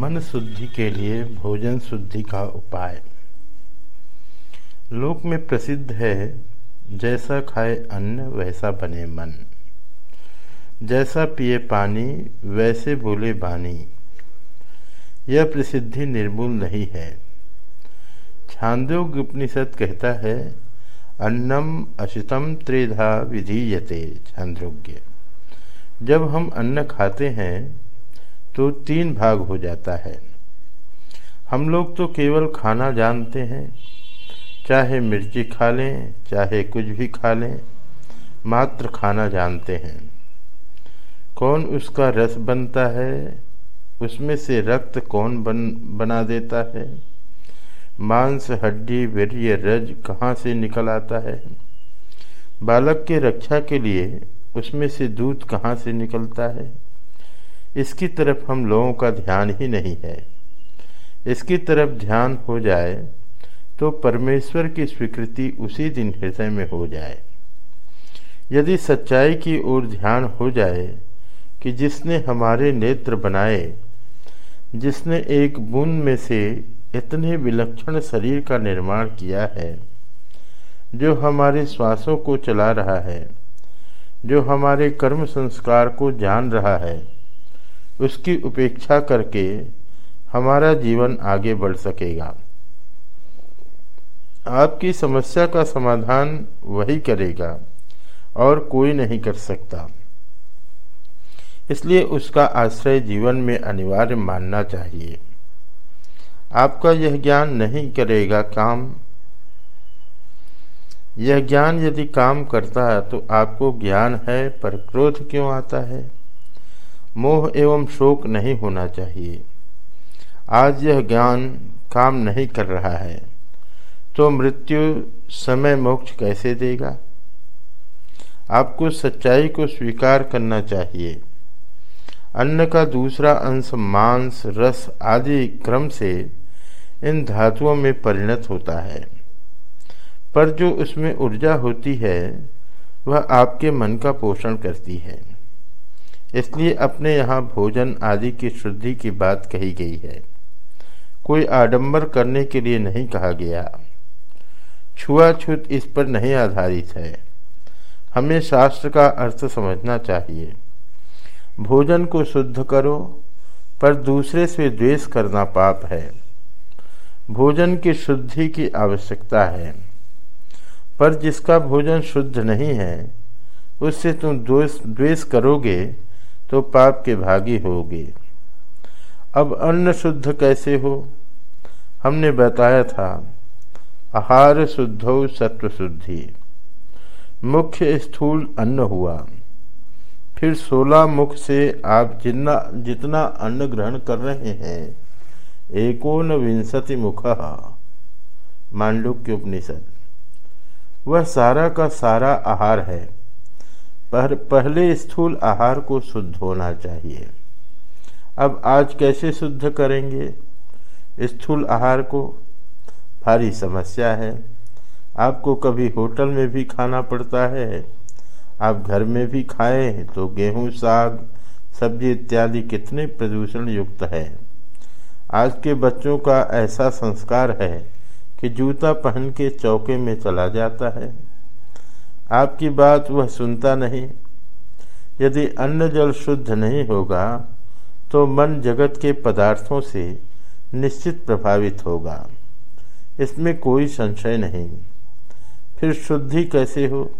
मन शुद्धि के लिए भोजन शुद्धि का उपाय। लोक में प्रसिद्ध है, जैसा खाए अन्न, वैसा बने मन। जैसा पिए पानी, वैसे बोले बानी यह प्रसिद्धि निर्मूल नहीं है। छांदोग उपनिषद कहता है, अन्नम अशितम त्रिधा विधीयते छांद्रोग्य जब हम अन्न खाते हैं तो तीन भाग हो जाता है। हम लोग तो केवल खाना जानते हैं, चाहे मिर्ची खा लें, चाहे कुछ भी खा लें, मात्र खाना जानते हैं। कौन उसका रस बनता है, उसमें से रक्त कौन बन, बना देता है? मांस, हड्डी, वीर्य, रज कहाँ से निकल आता है? बालक के रक्षा के लिए उसमें से दूध कहाँ से निकलता है? इसकी तरफ़ हम लोगों का ध्यान ही नहीं है। इसकी तरफ़ ध्यान हो जाए तो परमेश्वर की स्वीकृति उसी दिन हृदय में हो जाए। यदि सच्चाई की ओर ध्यान हो जाए कि जिसने हमारे नेत्र बनाए, जिसने एक बूंद में से इतने विलक्षण शरीर का निर्माण किया है, जो हमारे श्वासों को चला रहा है, जो हमारे कर्म संस्कार को जान रहा है उसकी उपेक्षा करके हमारा जीवन आगे बढ़ सकेगा। आपकी समस्या का समाधान वही करेगा और कोई नहीं कर सकता। इसलिए उसका आश्रय जीवन में अनिवार्य मानना चाहिए। आपका यह ज्ञान नहीं करेगा काम। यह ज्ञान यदि काम करता है तो आपको ज्ञान है पर क्रोध क्यों आता है? मोह एवं शोक नहीं होना चाहिए। आज यह ज्ञान काम नहीं कर रहा है। तो मृत्यु समय मोक्ष कैसे देगा? आपको सच्चाई को स्वीकार करना चाहिए। अन्न का दूसरा अंश मांस, रस आदि क्रम से इन धातुओं में परिणत होता है। पर जो उसमें ऊर्जा होती है, वह आपके मन का पोषण करती है। इसलिए अपने यहाँ भोजन आदि की शुद्धि की बात कही गई है। कोई आडंबर करने के लिए नहीं कहा गया। छुआछूत इस पर नहीं आधारित है। हमें शास्त्र का अर्थ समझना चाहिए। भोजन को शुद्ध करो, पर दूसरे से द्वेष करना पाप है। भोजन की शुद्धि की आवश्यकता है। पर जिसका भोजन शुद्ध नहीं है, उससे तुम द्वेष द्वेष करोगे तो पाप के भागी होगे। अब अन्न शुद्ध कैसे हो? हमने बताया था, आहार शुद्धो सत्व शुद्धि मुख्य स्थूल अन्न हुआ। फिर सोलह मुख से आप जितना जितना अन्न ग्रहण कर रहे हैं एकोन विंशति मुख, मांडुक्य उपनिषद। वह सारा का सारा आहार है। पर पहले स्थूल आहार को शुद्ध होना चाहिए। अब आज कैसे शुद्ध करेंगे? स्थूल आहार को भारी समस्या है। आपको कभी होटल में भी खाना पड़ता है। आप घर में भी खाएँ तो गेहूँ, साग, सब्ज़ी इत्यादि कितने प्रदूषण युक्त है। आज के बच्चों का ऐसा संस्कार है कि जूता पहन के चौके में चला जाता है। आपकी बात वह सुनता नहीं। यदि अन्न जल शुद्ध नहीं होगा तो मन जगत के पदार्थों से निश्चित प्रभावित होगा। इसमें कोई संशय नहीं। फिर शुद्धि कैसे हो?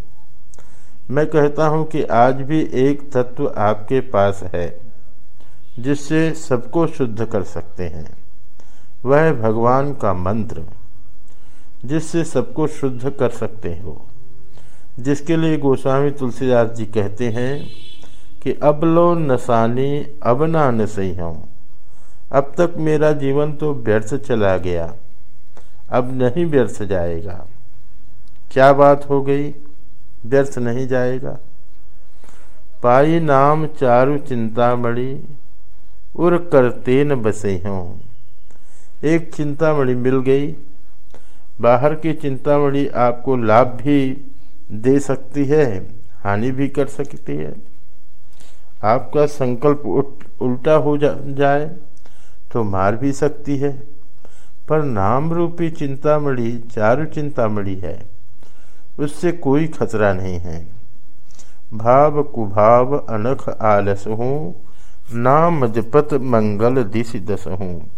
मैं कहता हूँ कि आज भी एक तत्व आपके पास है, जिससे सबको शुद्ध कर सकते हैं। वह भगवान का मंत्र, जिससे सबको शुद्ध कर सकते हो। जिसके लिए गोस्वामी तुलसीदास जी कहते हैं कि अब लो नसानी अब ना न सही हूँ अब तक मेरा जीवन तो व्यर्थ चला गया, अब नहीं व्यर्थ जाएगा। क्या बात हो गई? व्यर्थ नहीं जाएगा। पाई नाम चारु चिंतामणि, उर कर तेन बसे हूँ एक चिंतामणि मिल गई। बाहर की चिंतामणि आपको लाभ भी दे सकती है हानि भी कर सकती है। आपका संकल्प उल्टा हो जा, जाए तो मार भी सकती है। पर नाम रूपी चिंतामणि चारु चिंतामणि है। उससे कोई खतरा नहीं है। भाव कुभाव अनख आलस हूँ नाम जपत मंगल दिश दस हूँ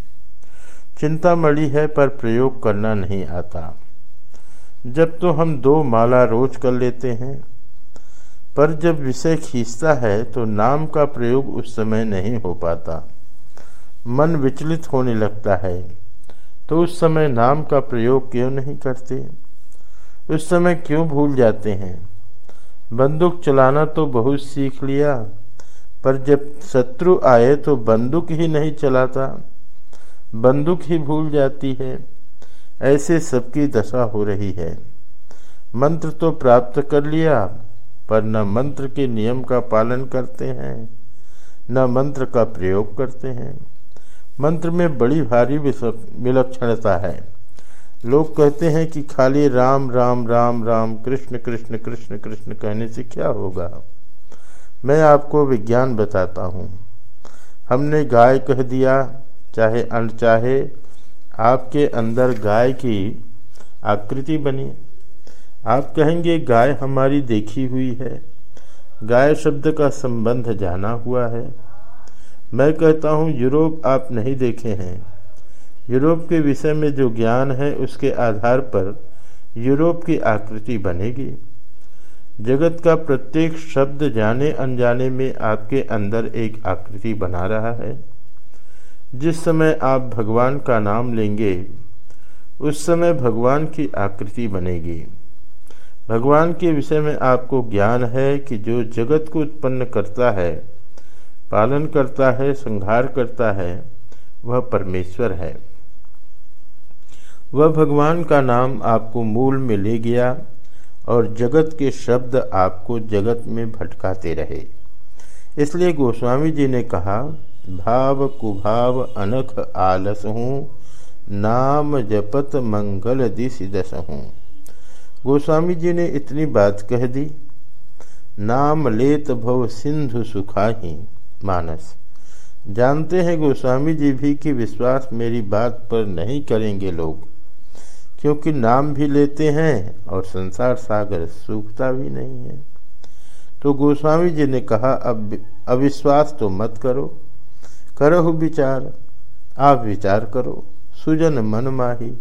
चिंतामणि है पर प्रयोग करना नहीं आता। जब तो हम दो माला रोज कर लेते हैं, पर जब विषय खींचता है तो नाम का प्रयोग उस समय नहीं हो पाता। मन विचलित होने लगता है तो उस समय नाम का प्रयोग क्यों नहीं करते? उस समय क्यों भूल जाते हैं? बंदूक चलाना तो बहुत सीख लिया, पर जब शत्रु आए तो बंदूक ही नहीं चलाता। बंदूक ही भूल जाती है। ऐसे सबकी दशा हो रही है। मंत्र तो प्राप्त कर लिया, पर न मंत्र के नियम का पालन करते हैं, न मंत्र का प्रयोग करते हैं। मंत्र में बड़ी भारी विलक्षणता है। लोग कहते हैं कि खाली राम राम राम राम, कृष्ण कृष्ण कृष्ण कृष्ण कहने से क्या होगा? मैं आपको विज्ञान बताता हूँ। हमने गाय कह दिया, चाहे अनचाहे आपके अंदर गाय की आकृति बनी। आप कहेंगे, गाय हमारी देखी हुई है। गाय शब्द का संबंध जाना हुआ है। मैं कहता हूँ, यूरोप आप नहीं देखे हैं। यूरोप के विषय में जो ज्ञान है, उसके आधार पर यूरोप की आकृति बनेगी। जगत का प्रत्येक शब्द जाने अनजाने में आपके अंदर एक आकृति बना रहा है। जिस समय आप भगवान का नाम लेंगे, उस समय भगवान की आकृति बनेगी। भगवान के विषय में आपको ज्ञान है कि जो जगत को उत्पन्न करता है, पालन करता है, संहार करता है, वह परमेश्वर है। वह भगवान का नाम आपको मूल में ले गया और जगत के शब्द आपको जगत में भटकाते रहे। इसलिए गोस्वामी जी ने कहा भाव कुभाव अनख आलस हूँ नाम जपत मंगल दिश दस हूँ गोस्वामी जी ने इतनी बात कह दी, नाम लेत भव सिंधु सुखाही मानस। जानते हैं गोस्वामी जी भी कि विश्वास मेरी बात पर नहीं करेंगे लोग, क्योंकि नाम भी लेते हैं और संसार सागर सूखता भी नहीं है। तो गोस्वामी जी ने कहा, अब अविश्वास तो मत करो करो विचार, आप विचार करो। सुजन मन माही,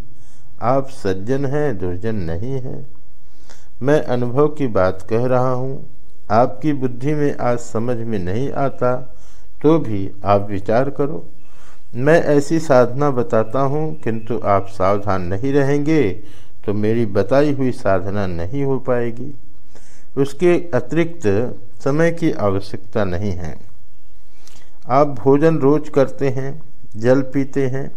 आप सज्जन हैं, दुर्जन नहीं हैं। मैं अनुभव की बात कह रहा हूँ, आपकी बुद्धि में आज समझ में नहीं आता तो भी आप विचार करो। मैं ऐसी साधना बताता हूँ, किंतु आप सावधान नहीं रहेंगे तो मेरी बताई हुई साधना नहीं हो पाएगी। उसके अतिरिक्त समय की आवश्यकता नहीं है। आप भोजन रोज करते हैं, जल पीते हैं,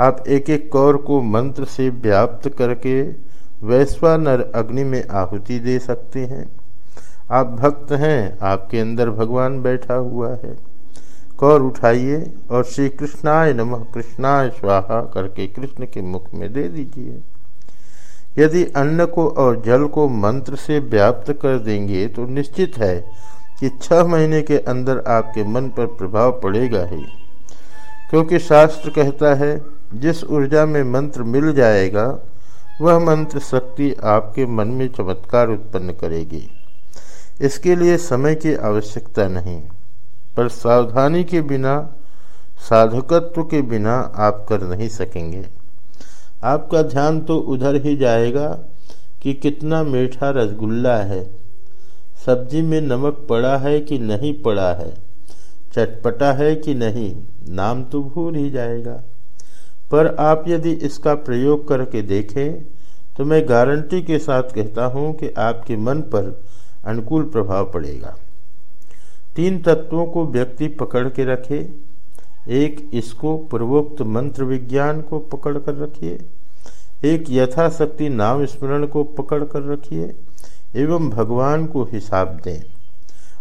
आप एक एक कौर को मंत्र से व्याप्त करके वैश्वानर अग्नि में आहुति दे सकते हैं। आप भक्त हैं, आपके अंदर भगवान बैठा हुआ है। कौर उठाइए और श्री कृष्णाय नमः, कृष्णाय स्वाहा करके कृष्ण के मुख में दे दीजिए। यदि अन्न को और जल को मंत्र से व्याप्त कर देंगे तो निश्चित है कि छह महीने के अंदर आपके मन पर प्रभाव पड़ेगा ही। क्योंकि शास्त्र कहता है, जिस ऊर्जा में मंत्र मिल जाएगा, वह मंत्र शक्ति आपके मन में चमत्कार उत्पन्न करेगी। इसके लिए समय की आवश्यकता नहीं, पर सावधानी के बिना, साधकत्व के बिना आप कर नहीं सकेंगे। आपका ध्यान तो उधर ही जाएगा कि कितना मीठा रसगुल्ला है सब्ज़ी में नमक पड़ा है कि नहीं पड़ा है? चटपटा है कि नहीं? नाम तो भूल ही जाएगा। पर आप यदि इसका प्रयोग करके देखें तो मैं गारंटी के साथ कहता हूँ कि आपके मन पर अनुकूल प्रभाव पड़ेगा। तीन तत्वों को व्यक्ति पकड़ के रखे। एक, इसको पूर्वोक्त मंत्र विज्ञान को पकड़ कर रखिए। एक, यथाशक्ति नाम स्मरण को पकड़ कर रखिए। एवं भगवान को हिसाब दें।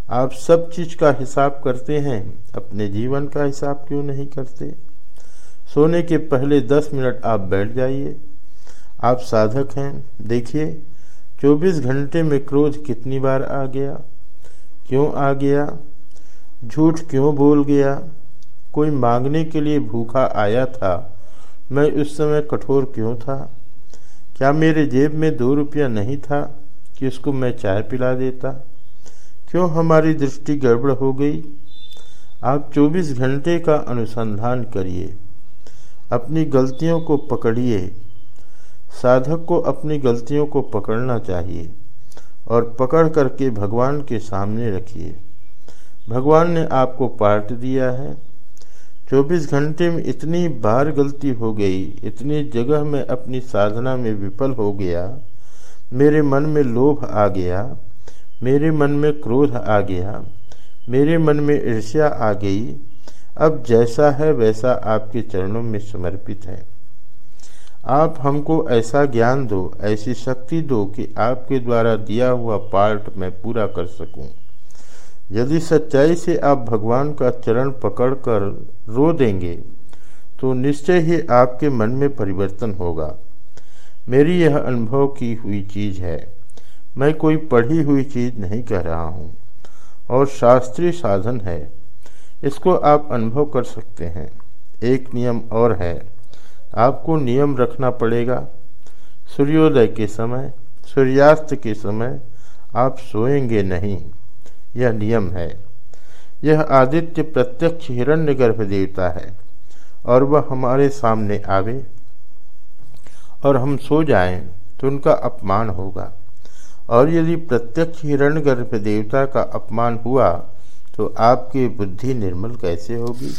आप सब चीज़ का हिसाब करते हैं, अपने जीवन का हिसाब क्यों नहीं करते? सोने के पहले दस मिनट आप बैठ जाइए। आप साधक हैं। देखिए, चौबीस घंटे में क्रोध कितनी बार आ गया? क्यों आ गया? झूठ क्यों बोल गया? कोई मांगने के लिए भूखा आया था? मैं उस समय कठोर क्यों था? क्या मेरे जेब में दो रुपया नहीं था? कि उसको मैं चाय पिला देता। क्यों हमारी दृष्टि गड़बड़ हो गई? आप 24 घंटे का अनुसंधान करिए। अपनी गलतियों को पकड़िए। साधक को अपनी गलतियों को पकड़ना चाहिए और पकड़ करके भगवान के सामने रखिए। भगवान ने आपको पार्ट दिया है। चौबीस घंटे में इतनी बार गलती हो गई, इतनी जगह में अपनी साधना में विफल हो गया। मेरे मन में लोभ आ गया, मेरे मन में क्रोध आ गया, मेरे मन में ईर्ष्या आ गई, अब जैसा है वैसा आपके चरणों में समर्पित है आप हमको ऐसा ज्ञान दो, ऐसी शक्ति दो कि आपके द्वारा दिया हुआ पार्ट मैं पूरा कर सकूँ। यदि सच्चाई से आप भगवान का चरण पकड़कर रो देंगे तो निश्चय ही आपके मन में परिवर्तन होगा मेरी यह अनुभव की हुई चीज़ है। मैं कोई पढ़ी हुई चीज़ नहीं कह रहा हूँ। और शास्त्रीय साधन है। इसको आप अनुभव कर सकते हैं। एक नियम और है। आपको नियम रखना पड़ेगा। सूर्योदय के समय, सूर्यास्त के समय आप सोएँगे नहीं। यह नियम है। यह आदित्य प्रत्यक्ष हिरण्य गर्भ देवता है। और वह हमारे सामने आवे। और हम सो जाएँ तो उनका अपमान होगा। और यदि प्रत्यक्ष हिरणगर्भ देवता का अपमान हुआ तो आपकी बुद्धि निर्मल कैसे होगी?